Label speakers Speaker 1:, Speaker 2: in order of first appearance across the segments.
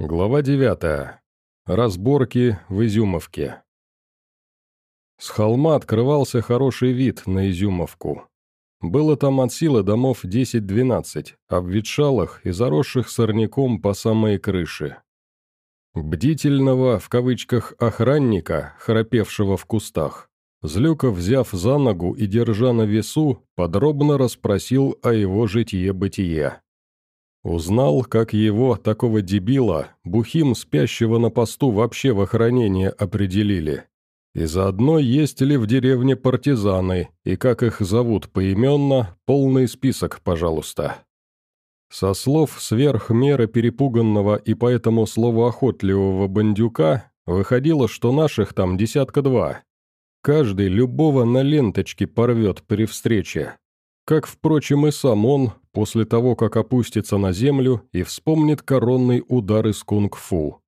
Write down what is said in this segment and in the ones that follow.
Speaker 1: Глава 9. Разборки в Изюмовке. С холма открывался хороший вид на Изюмовку. Было там от силы домов 10-12, обветшалых и заросших сорняком по самые крыши. Бдительного, в кавычках, охранника, храпевшего в кустах, Злюков, взяв за ногу и держа на весу, подробно расспросил о его житие-бытие. Узнал, как его, такого дебила, бухим спящего на посту вообще в охранение определили. И заодно есть ли в деревне партизаны, и как их зовут поименно, полный список, пожалуйста. Со слов сверх меры перепуганного и поэтому словоохотливого бандюка, выходило, что наших там десятка два. Каждый любого на ленточке порвет при встрече. Как, впрочем, и сам он, после того, как опустится на землю и вспомнит коронный удар из кунг-фу.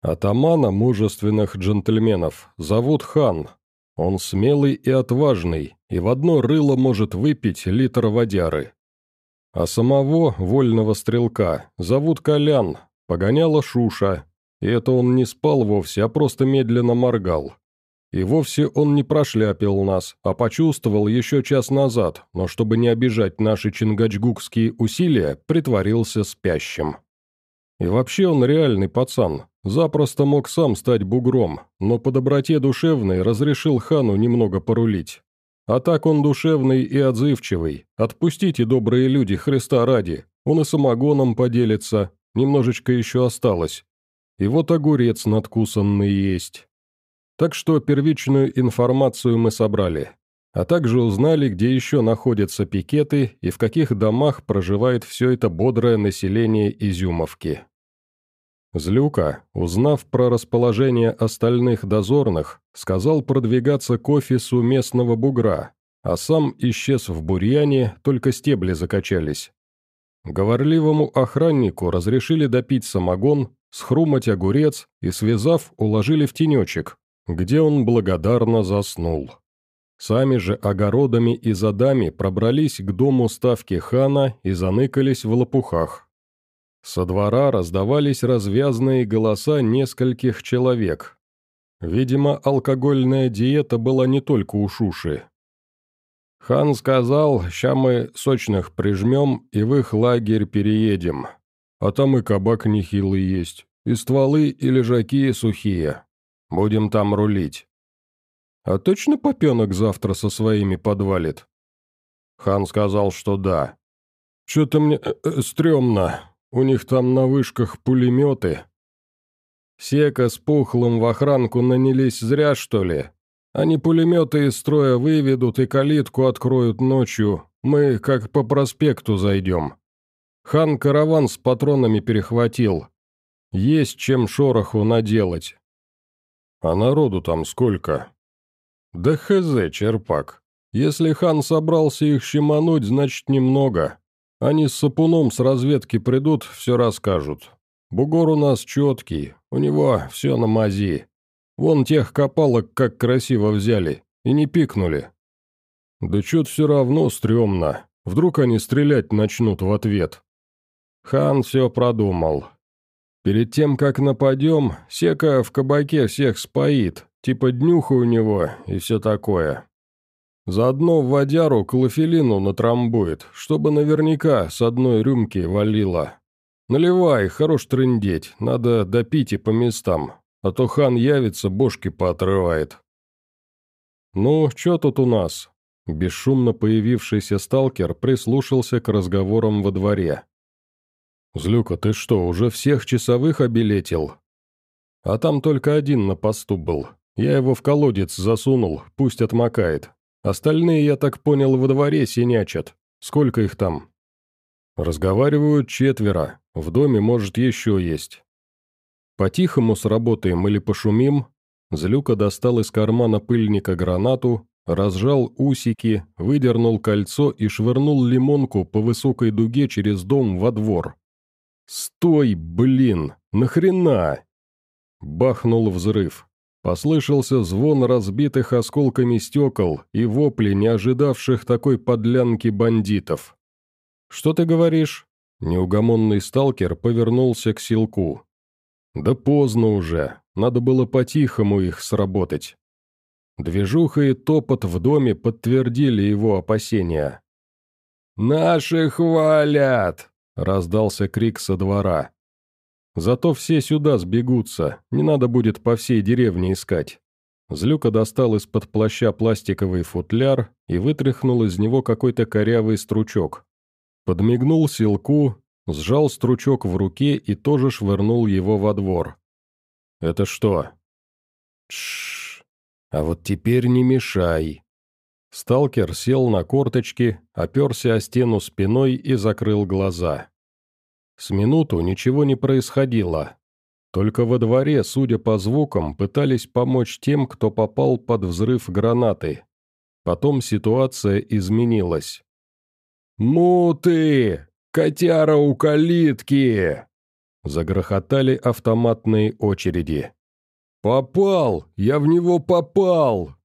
Speaker 1: Атамана мужественных джентльменов зовут Хан. Он смелый и отважный, и в одно рыло может выпить литр водяры. А самого вольного стрелка зовут Колян, погоняла Шуша, и это он не спал вовсе, а просто медленно моргал. И вовсе он не прошляпил нас, а почувствовал еще час назад, но чтобы не обижать наши чингачгукские усилия, притворился спящим. И вообще он реальный пацан, запросто мог сам стать бугром, но по доброте душевной разрешил хану немного порулить. А так он душевный и отзывчивый, отпустите, добрые люди, Христа ради, он и самогоном поделится, немножечко еще осталось. И вот огурец надкусанный есть. Так что первичную информацию мы собрали, а также узнали, где еще находятся пикеты и в каких домах проживает все это бодрое население Изюмовки. Злюка, узнав про расположение остальных дозорных, сказал продвигаться к офису местного бугра, а сам исчез в бурьяне, только стебли закачались. Говорливому охраннику разрешили допить самогон, схрумать огурец и, связав, уложили в тенечек, где он благодарно заснул. Сами же огородами и задами пробрались к дому ставки хана и заныкались в лопухах. Со двора раздавались развязные голоса нескольких человек. Видимо, алкогольная диета была не только у Шуши. Хан сказал, ща мы сочных прижмем и в их лагерь переедем. А там и кабак нехилый есть, и стволы, и лежаки сухие. Будем там рулить». «А точно попенок завтра со своими подвалит?» Хан сказал, что да. «Чё-то мне э, э, стрёмно. У них там на вышках пулеметы». «Сека с пухлым в охранку нанялись зря, что ли? Они пулеметы из строя выведут и калитку откроют ночью. Мы как по проспекту зайдем. Хан караван с патронами перехватил. Есть чем шороху наделать. А народу там сколько? Да хз, черпак. Если хан собрался их щемануть, значит немного. Они с сапуном с разведки придут, все расскажут. Бугор у нас четкий, у него все на мази. Вон тех копалок как красиво взяли, и не пикнули. Да чё-то все равно стрёмно. Вдруг они стрелять начнут в ответ. Хан все продумал. Перед тем, как нападем, Сека в кабаке всех споит, типа днюха у него и все такое. Заодно в водяру клофелину натрамбует, чтобы наверняка с одной рюмки валило. Наливай, хорош трындеть, надо допить и по местам, а то хан явится, бошки поотрывает. «Ну, что тут у нас?» Бесшумно появившийся сталкер прислушался к разговорам во дворе. «Злюка, ты что, уже всех часовых обилетил?» «А там только один на посту был. Я его в колодец засунул, пусть отмокает. Остальные, я так понял, во дворе синячат. Сколько их там?» «Разговаривают четверо. В доме, может, еще есть». «По-тихому сработаем или пошумим?» Злюка достал из кармана пыльника гранату, разжал усики, выдернул кольцо и швырнул лимонку по высокой дуге через дом во двор. «Стой, блин! Нахрена?» Бахнул взрыв. Послышался звон разбитых осколками стекол и вопли, не ожидавших такой подлянки бандитов. «Что ты говоришь?» Неугомонный сталкер повернулся к силку. Да поздно уже, надо было по-тихому их сработать. Движуха и топот в доме подтвердили его опасения. «Наши хвалят!» — раздался крик со двора. «Зато все сюда сбегутся, не надо будет по всей деревне искать». Злюка достал из-под плаща пластиковый футляр и вытряхнул из него какой-то корявый стручок. Подмигнул силку, сжал стручок в руке и тоже швырнул его во двор. «Это что?» «Тш, а вот теперь не мешай». Сталкер сел на корточки, оперся о стену спиной и закрыл глаза. С минуту ничего не происходило. Только во дворе, судя по звукам, пытались помочь тем, кто попал под взрыв гранаты. Потом ситуация изменилась. «Муты! Котяра у калитки!» Загрохотали автоматные очереди. «Попал! Я в него попал!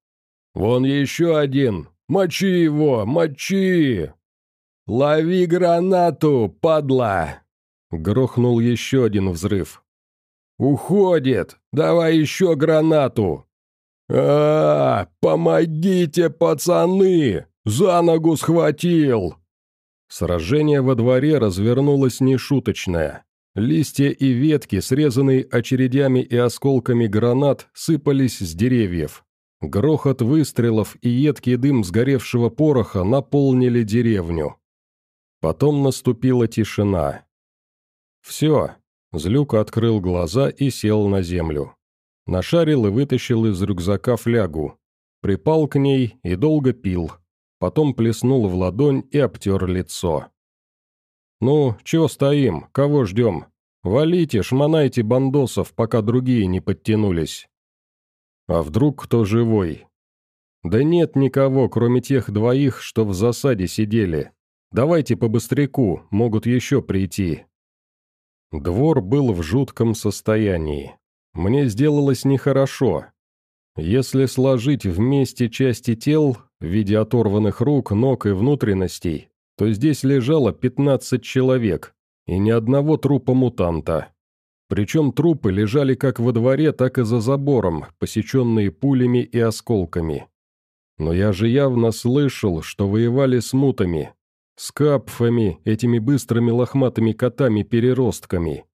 Speaker 1: Вон еще один! Мочи его! Мочи!» «Лови гранату, падла!» Грохнул еще один взрыв. «Уходит! Давай еще гранату!» а, -а, -а Помогите, пацаны! За ногу схватил!» Сражение во дворе развернулось нешуточное. Листья и ветки, срезанные очередями и осколками гранат, сыпались с деревьев. Грохот выстрелов и едкий дым сгоревшего пороха наполнили деревню. Потом наступила тишина. «Все». Злюка открыл глаза и сел на землю. Нашарил и вытащил из рюкзака флягу. Припал к ней и долго пил. Потом плеснул в ладонь и обтер лицо. «Ну, чего стоим? Кого ждем? Валите, шмонайте бандосов, пока другие не подтянулись». «А вдруг кто живой?» «Да нет никого, кроме тех двоих, что в засаде сидели. Давайте по быстряку, могут еще прийти». Двор был в жутком состоянии. Мне сделалось нехорошо. Если сложить вместе части тел в виде оторванных рук, ног и внутренностей, то здесь лежало 15 человек, и ни одного трупа мутанта. Причем трупы лежали как во дворе, так и за забором, посеченные пулями и осколками. Но я же явно слышал, что воевали с мутами, с капфами, этими быстрыми лохматыми котами-переростками.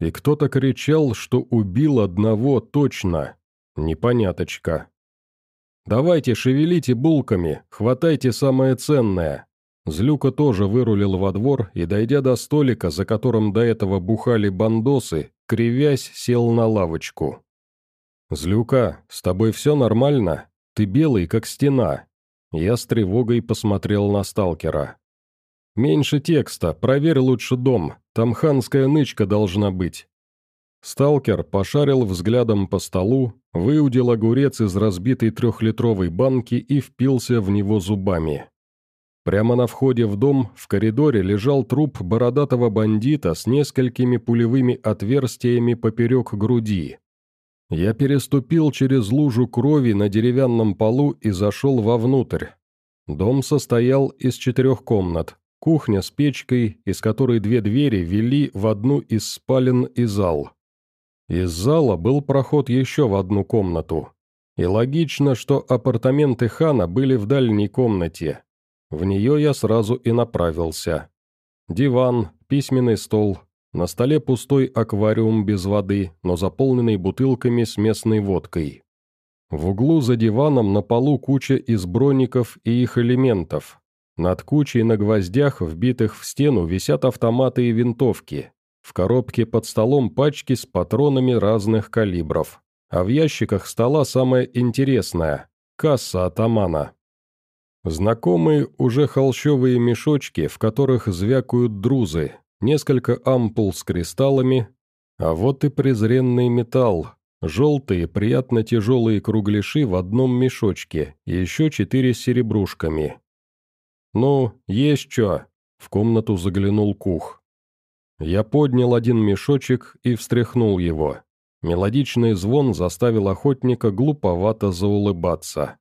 Speaker 1: И кто-то кричал, что убил одного точно. Непоняточка. «Давайте, шевелите булками, хватайте самое ценное». Злюка тоже вырулил во двор и, дойдя до столика, за которым до этого бухали бандосы, кривясь, сел на лавочку. «Злюка, с тобой все нормально? Ты белый, как стена». Я с тревогой посмотрел на сталкера. «Меньше текста, проверь лучше дом, там ханская нычка должна быть». Сталкер пошарил взглядом по столу, выудил огурец из разбитой трехлитровой банки и впился в него зубами. Прямо на входе в дом, в коридоре, лежал труп бородатого бандита с несколькими пулевыми отверстиями поперек груди. Я переступил через лужу крови на деревянном полу и зашел вовнутрь. Дом состоял из четырех комнат, Кухня с печкой, из которой две двери вели в одну из спален и зал. Из зала был проход еще в одну комнату. И логично, что апартаменты хана были в дальней комнате. В нее я сразу и направился. Диван, письменный стол, на столе пустой аквариум без воды, но заполненный бутылками с местной водкой. В углу за диваном на полу куча из броников и их элементов, над кучей на гвоздях, вбитых в стену, висят автоматы и винтовки. В коробке под столом пачки с патронами разных калибров. А в ящиках стола самое интересное – касса атамана. Знакомые уже холщовые мешочки, в которых звякают друзы, несколько ампул с кристаллами, а вот и презренный металл, желтые, приятно тяжелые кругляши в одном мешочке и еще четыре с серебрушками. «Ну, есть что?» — в комнату заглянул Кух. Я поднял один мешочек и встряхнул его. Мелодичный звон заставил охотника глуповато заулыбаться.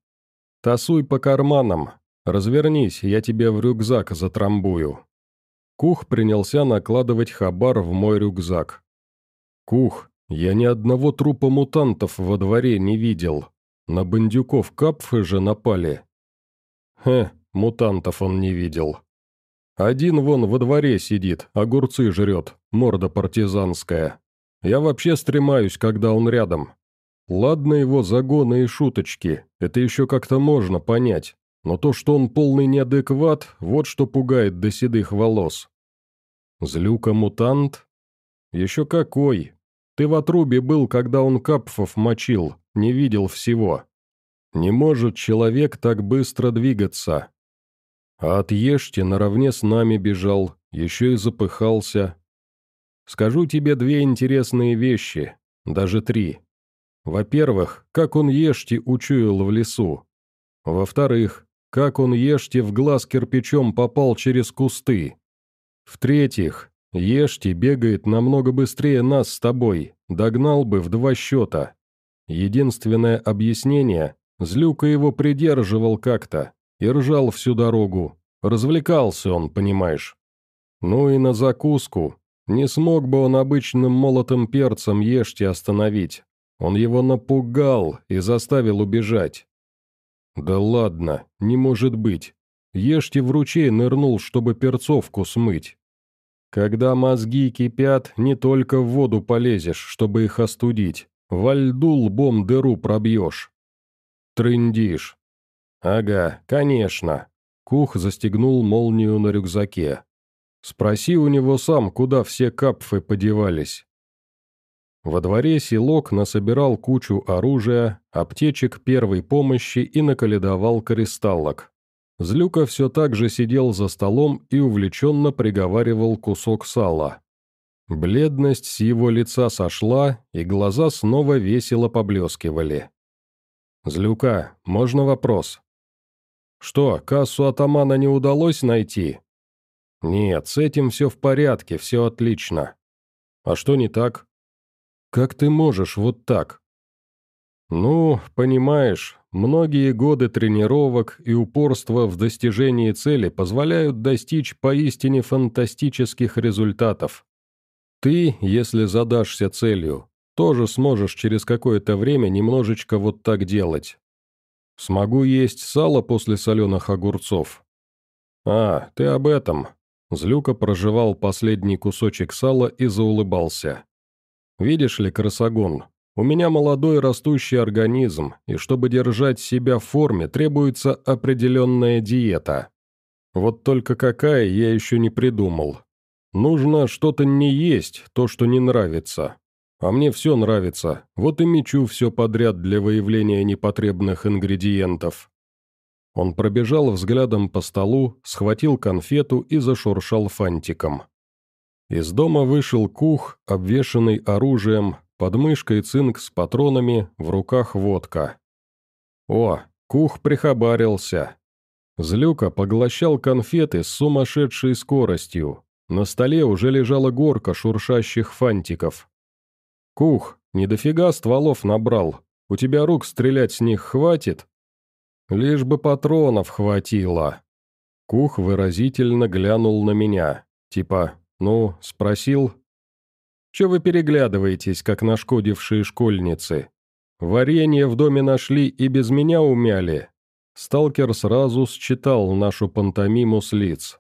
Speaker 1: «Тасуй по карманам. Развернись, я тебе в рюкзак затрамбую». Кух принялся накладывать хабар в мой рюкзак. «Кух, Я ни одного трупа мутантов во дворе не видел. На бандюков капфы же напали. Хе, мутантов он не видел. Один вон во дворе сидит, огурцы жрет, морда партизанская. Я вообще стремаюсь, когда он рядом. Ладно его загоны и шуточки, это еще как-то можно понять. Но то, что он полный неадекват, вот что пугает до седых волос. Злюка-мутант? Еще какой. Ты в отрубе был, когда он капфов мочил, не видел всего. Не может человек так быстро двигаться. А от Ешти наравне с нами бежал, еще и запыхался. Скажу тебе две интересные вещи, даже три. Во-первых, как он Ешти учуял в лесу. Во-вторых, как он Ешти в глаз кирпичом попал через кусты. В-третьих, Ешти бегает намного быстрее нас с тобой, догнал бы в два счета. Единственное объяснение – Злюка его придерживал как-то, и ржал всю дорогу. Развлекался он, понимаешь. Ну и на закуску. Не смог бы он обычным молотым перцем ешьте остановить. Он его напугал и заставил убежать. Да ладно, не может быть. Ешьте в ручей нырнул, чтобы перцовку смыть. Когда мозги кипят, не только в воду полезешь, чтобы их остудить. Во льду лбом дыру пробьешь. Трындишь. Ага, конечно. Кух застегнул молнию на рюкзаке. «Спроси у него сам, куда все капфы подевались». Во дворе селок насобирал кучу оружия, аптечек первой помощи и наколедовал кристаллок. Злюка все так же сидел за столом и увлеченно приговаривал кусок сала. Бледность с его лица сошла, и глаза снова весело поблескивали. «Злюка, можно вопрос?» «Что, кассу атамана не удалось найти?» «Нет, с этим все в порядке, все отлично». «А что не так?» «Как ты можешь вот так?» «Ну, понимаешь, многие годы тренировок и упорства в достижении цели позволяют достичь поистине фантастических результатов. Ты, если задашься целью, тоже сможешь через какое-то время немножечко вот так делать. Смогу есть сало после соленых огурцов. А, ты об этом. Злюка прожевал последний кусочек сала и заулыбался. Видишь ли, красогон, у меня молодой растущий организм, и чтобы держать себя в форме, требуется определенная диета. Вот только какая я еще не придумал. Нужно что-то не есть, то, что не нравится. А мне все нравится, вот и мечу все подряд для выявления непотребных ингредиентов». Он пробежал взглядом по столу, схватил конфету и зашуршал фантиком. Из дома вышел кух, обвешанный оружием, под мышкой цинк с патронами, в руках водка. О, кух прихабарился. Злюка поглощал конфеты с сумасшедшей скоростью. На столе уже лежала горка шуршащих фантиков. «Кух, не дофига стволов набрал. У тебя рук стрелять с них хватит?» «Лишь бы патронов хватило». Кух выразительно глянул на меня. Типа, ну, спросил. «Че вы переглядываетесь, как нашкодившие школьницы? Варенье в доме нашли и без меня умяли». Сталкер сразу считал нашу пантомиму с лиц.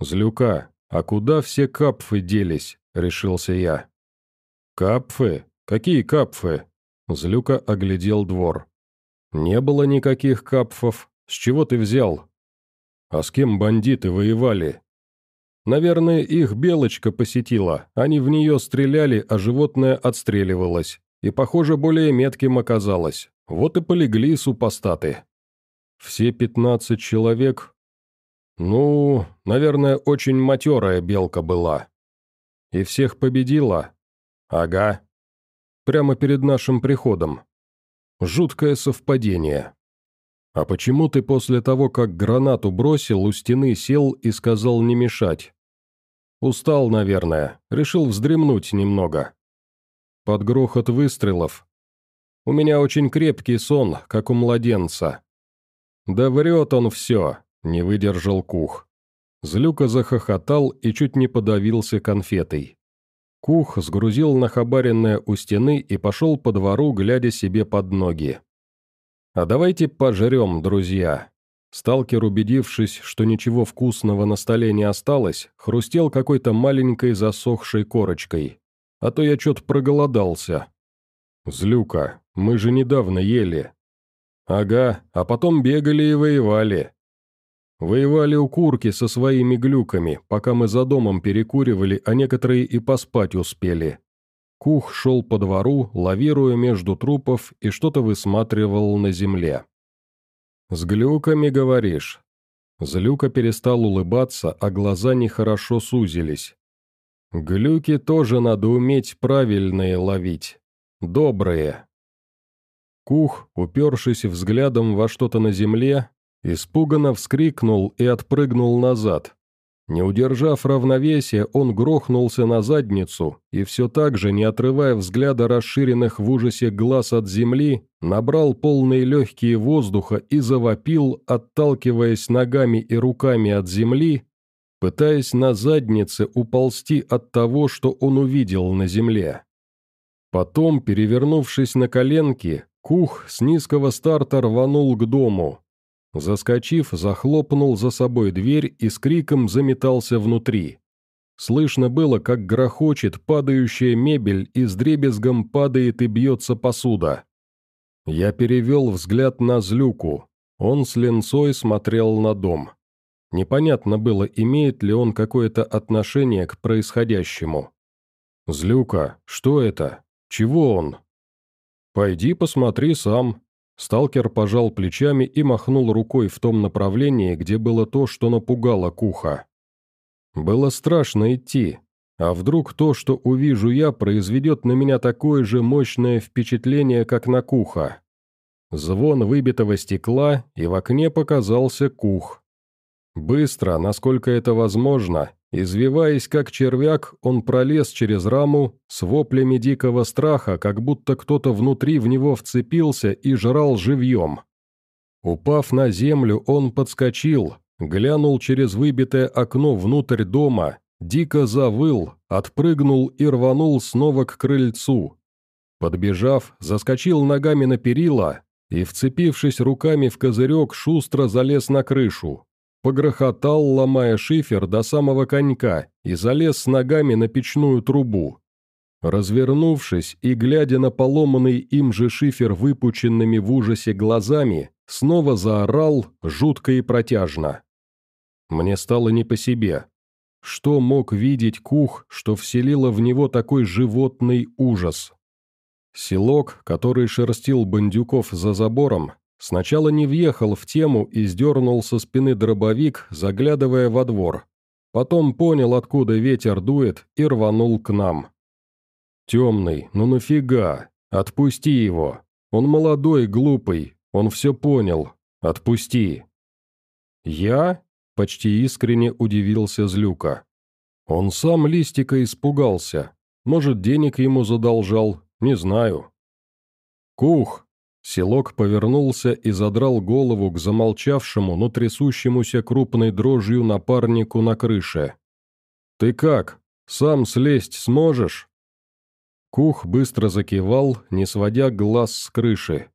Speaker 1: «Злюка, а куда все капфы делись?» — решился я. «Капфы? Какие капфы?» Злюка оглядел двор. «Не было никаких капфов. С чего ты взял?» «А с кем бандиты воевали?» «Наверное, их белочка посетила. Они в нее стреляли, а животное отстреливалось. И, похоже, более метким оказалось. Вот и полегли супостаты». «Все пятнадцать человек?» «Ну, наверное, очень матерая белка была». «И всех победила?» «Ага. Прямо перед нашим приходом. Жуткое совпадение. А почему ты после того, как гранату бросил, у стены сел и сказал не мешать? Устал, наверное, решил вздремнуть немного. Под грохот выстрелов. У меня очень крепкий сон, как у младенца. Да врет он все, не выдержал Кух. Злюка захохотал и чуть не подавился конфетой. Кух сгрузил нахабаренное у стены и пошел по двору, глядя себе под ноги. «А давайте пожрем, друзья». Сталкер, убедившись, что ничего вкусного на столе не осталось, хрустел какой-то маленькой засохшей корочкой. А то я что-то проголодался. «Злюка, мы же недавно ели». «Ага, а потом бегали и воевали. Воевали у курки со своими глюками, пока мы за домом перекуривали, а некоторые и поспать успели. Кух шел по двору, лавируя между трупов и что-то высматривал на земле. «С глюками, говоришь?» Злюка перестал улыбаться, а глаза нехорошо сузились. «Глюки тоже надо уметь правильные ловить. Добрые». Кух, упершись взглядом во что-то на земле, Испуганно вскрикнул и отпрыгнул назад. Не удержав равновесия, он грохнулся на задницу и все так же, не отрывая взгляда расширенных в ужасе глаз от земли, набрал полные легкие воздуха и завопил, отталкиваясь ногами и руками от земли, пытаясь на заднице уползти от того, что он увидел на земле. Потом, перевернувшись на коленки, Кух с низкого старта рванул к дому, Заскочив, захлопнул за собой дверь и с криком заметался внутри. Слышно было, как грохочет падающая мебель и с дребезгом падает и бьется посуда. Я перевел взгляд на Злюку. Он с ленцой смотрел на дом. Непонятно было, имеет ли он какое-то отношение к происходящему. «Злюка, что это? Чего он?» «Пойди посмотри сам», Сталкер пожал плечами и махнул рукой в том направлении, где было то, что напугало Куха. Было страшно идти, а вдруг то, что увижу я, произведет на меня такое же мощное впечатление, как на Куха. Звон выбитого стекла, и в окне показался Кух. Быстро, насколько это возможно, Извиваясь как червяк, он пролез через раму с воплями дикого страха, как будто кто-то внутри в него вцепился и жрал живьем. Упав на землю, он подскочил, глянул через выбитое окно внутрь дома, дико завыл, отпрыгнул и рванул снова к крыльцу. Подбежав, заскочил ногами на перила и, вцепившись руками в козырек, шустро залез на крышу погрохотал, ломая шифер до самого конька, и залез с ногами на печную трубу. Развернувшись и глядя на поломанный им же шифер выпученными в ужасе глазами, снова заорал жутко и протяжно. Мне стало не по себе. Что мог видеть Кух, что вселило в него такой животный ужас? Селок, который шерстил бандюков за забором, Сначала не въехал в тему и сдернул со спины дробовик, заглядывая во двор. Потом понял, откуда ветер дует, и рванул к нам. «Темный, ну нафига? Отпусти его. Он молодой, глупый, он все понял. Отпусти». «Я?» – почти искренне удивился Злюка. Он сам листика испугался. Может, денег ему задолжал, не знаю. «Кух!» Селок повернулся и задрал голову к замолчавшему, но трясущемуся крупной дрожью напарнику на крыше. «Ты как? Сам слезть сможешь?» Кух быстро закивал, не сводя глаз с крыши.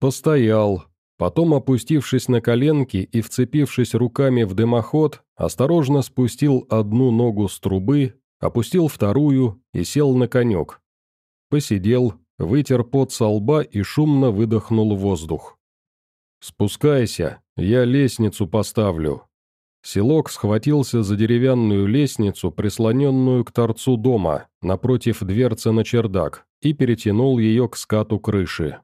Speaker 1: Постоял, потом, опустившись на коленки и вцепившись руками в дымоход, осторожно спустил одну ногу с трубы, опустил вторую и сел на конек. Посидел, вытер пот со лба и шумно выдохнул воздух. «Спускайся, я лестницу поставлю». Селок схватился за деревянную лестницу, прислоненную к торцу дома, напротив дверцы на чердак, и перетянул ее к скату крыши.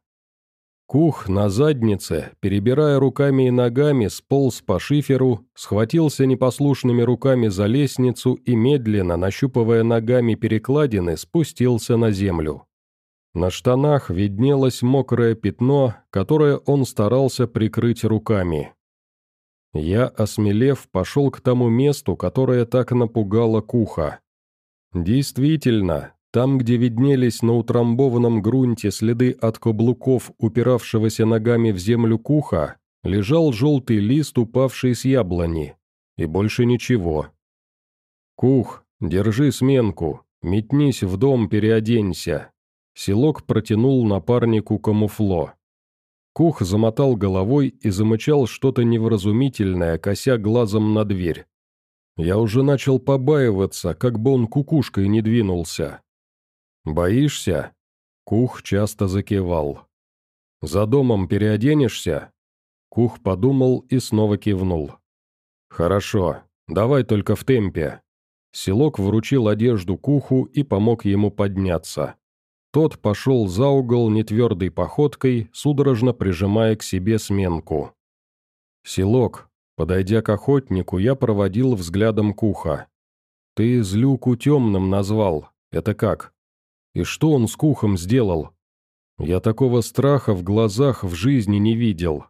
Speaker 1: Кух на заднице, перебирая руками и ногами, сполз по шиферу, схватился непослушными руками за лестницу и медленно, нащупывая ногами перекладины, спустился на землю. На штанах виднелось мокрое пятно, которое он старался прикрыть руками. Я, осмелев, пошел к тому месту, которое так напугало Куха. Действительно, там, где виднелись на утрамбованном грунте следы от каблуков, упиравшегося ногами в землю Куха, лежал желтый лист, упавший с яблони. И больше ничего. «Кух, держи сменку, Метнись в дом, переоденься». Селок протянул напарнику камуфло. Кух замотал головой и замычал что-то невразумительное, кося глазом на дверь. Я уже начал побаиваться, как бы он кукушкой не двинулся. «Боишься?» Кух часто закивал. «За домом переоденешься?» Кух подумал и снова кивнул. «Хорошо, давай только в темпе». Селок вручил одежду Куху и помог ему подняться. Тот пошел за угол нетвердой походкой, судорожно прижимая к себе сменку. «Селок, Подойдя к охотнику, я проводил взглядом Куха. «Ты злюку темным назвал. Это как? И что он с Кухом сделал? Я такого страха в глазах в жизни не видел».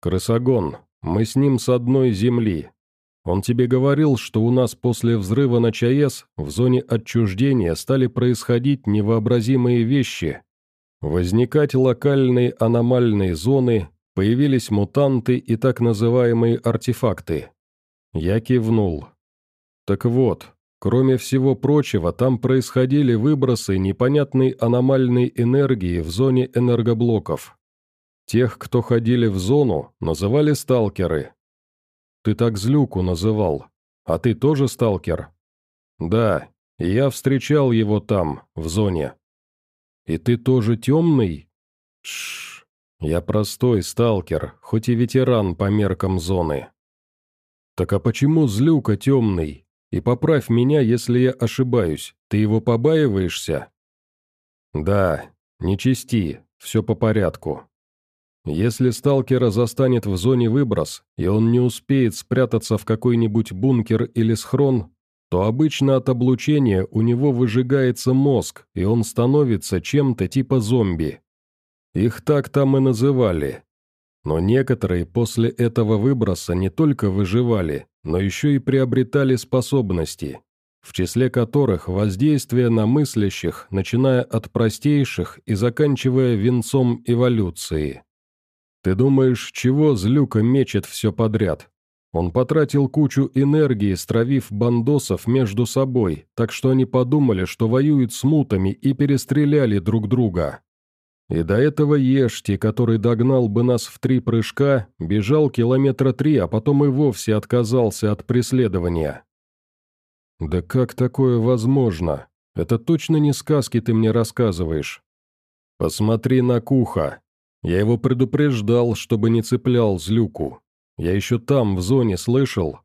Speaker 1: «Крысогон, мы с ним с одной земли. Он тебе говорил, что у нас после взрыва на ЧАЭС в зоне отчуждения стали происходить невообразимые вещи. Возникать локальные аномальные зоны, Появились мутанты и так называемые артефакты. Я кивнул. Так вот, кроме всего прочего, там происходили выбросы непонятной аномальной энергии в зоне энергоблоков. Тех, кто ходили в зону, называли сталкеры. Ты так злюку называл. А ты тоже сталкер? Да, я встречал его там, в зоне. И ты тоже темный? Шш. Я простой сталкер, хоть и ветеран по меркам зоны. Так а почему злюка темный? И поправь меня, если я ошибаюсь, ты его побаиваешься? Да, не чисти, все по порядку. Если сталкера застанет в зоне выброс, и он не успеет спрятаться в какой-нибудь бункер или схрон, то обычно от облучения у него выжигается мозг, и он становится чем-то типа зомби. Их так там и называли. Но некоторые после этого выброса не только выживали, но еще и приобретали способности, в числе которых воздействие на мыслящих, начиная от простейших и заканчивая венцом эволюции. Ты думаешь, чего Злюка мечет все подряд? Он потратил кучу энергии, стравив бандосов между собой, так что они подумали, что воюют с мутами и перестреляли друг друга. И до этого Ешти, который догнал бы нас в три прыжка, бежал километра три, а потом и вовсе отказался от преследования. «Да как такое возможно? Это точно не сказки ты мне рассказываешь. Посмотри на Куха. Я его предупреждал, чтобы не цеплял злюку. Я еще там, в зоне, слышал.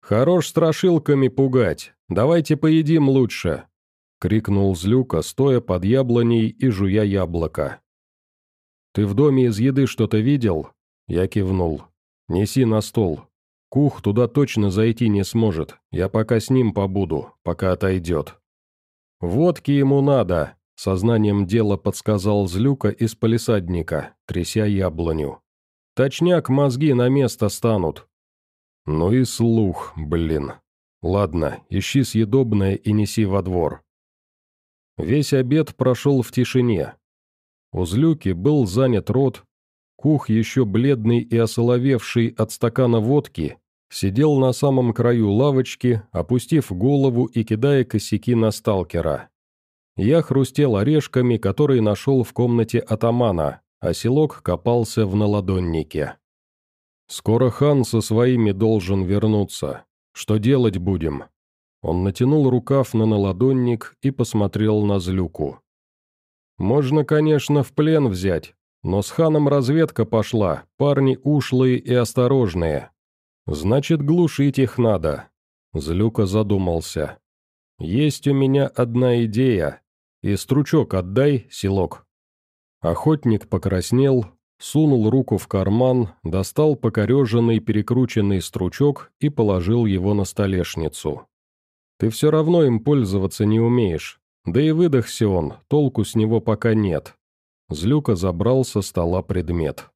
Speaker 1: Хорош страшилками пугать. Давайте поедим лучше. — крикнул Злюка, стоя под яблоней и жуя яблоко. «Ты в доме из еды что-то видел?» Я кивнул. «Неси на стол. Кух туда точно зайти не сможет, я пока с ним побуду, пока отойдет». «Водки ему надо», — сознанием дела подсказал Злюка из палисадника, тряся яблоню. «Точняк мозги на место станут». «Ну и слух, блин. Ладно, ищи съедобное и неси во двор. Весь обед прошел в тишине. У Злюки был занят рот, Кух, еще бледный и осоловевший от стакана водки, сидел на самом краю лавочки, опустив голову и кидая косяки на сталкера. Я хрустел орешками, которые нашел в комнате атамана, а селок копался в наладоннике. «Скоро хан со своими должен вернуться. Что делать будем?» Он натянул рукав на наладонник и посмотрел на злюку. «Можно, конечно, в плен взять, но с ханом разведка пошла, парни ушлые и осторожные. Значит, глушить их надо». Злюка задумался. «Есть у меня одна идея. И стручок отдай, селок». Охотник покраснел, сунул руку в карман, достал покореженный перекрученный стручок и положил его на столешницу. Ты все равно им пользоваться не умеешь. Да и выдохся он, толку с него пока нет. Злюка забрал со стола предмет.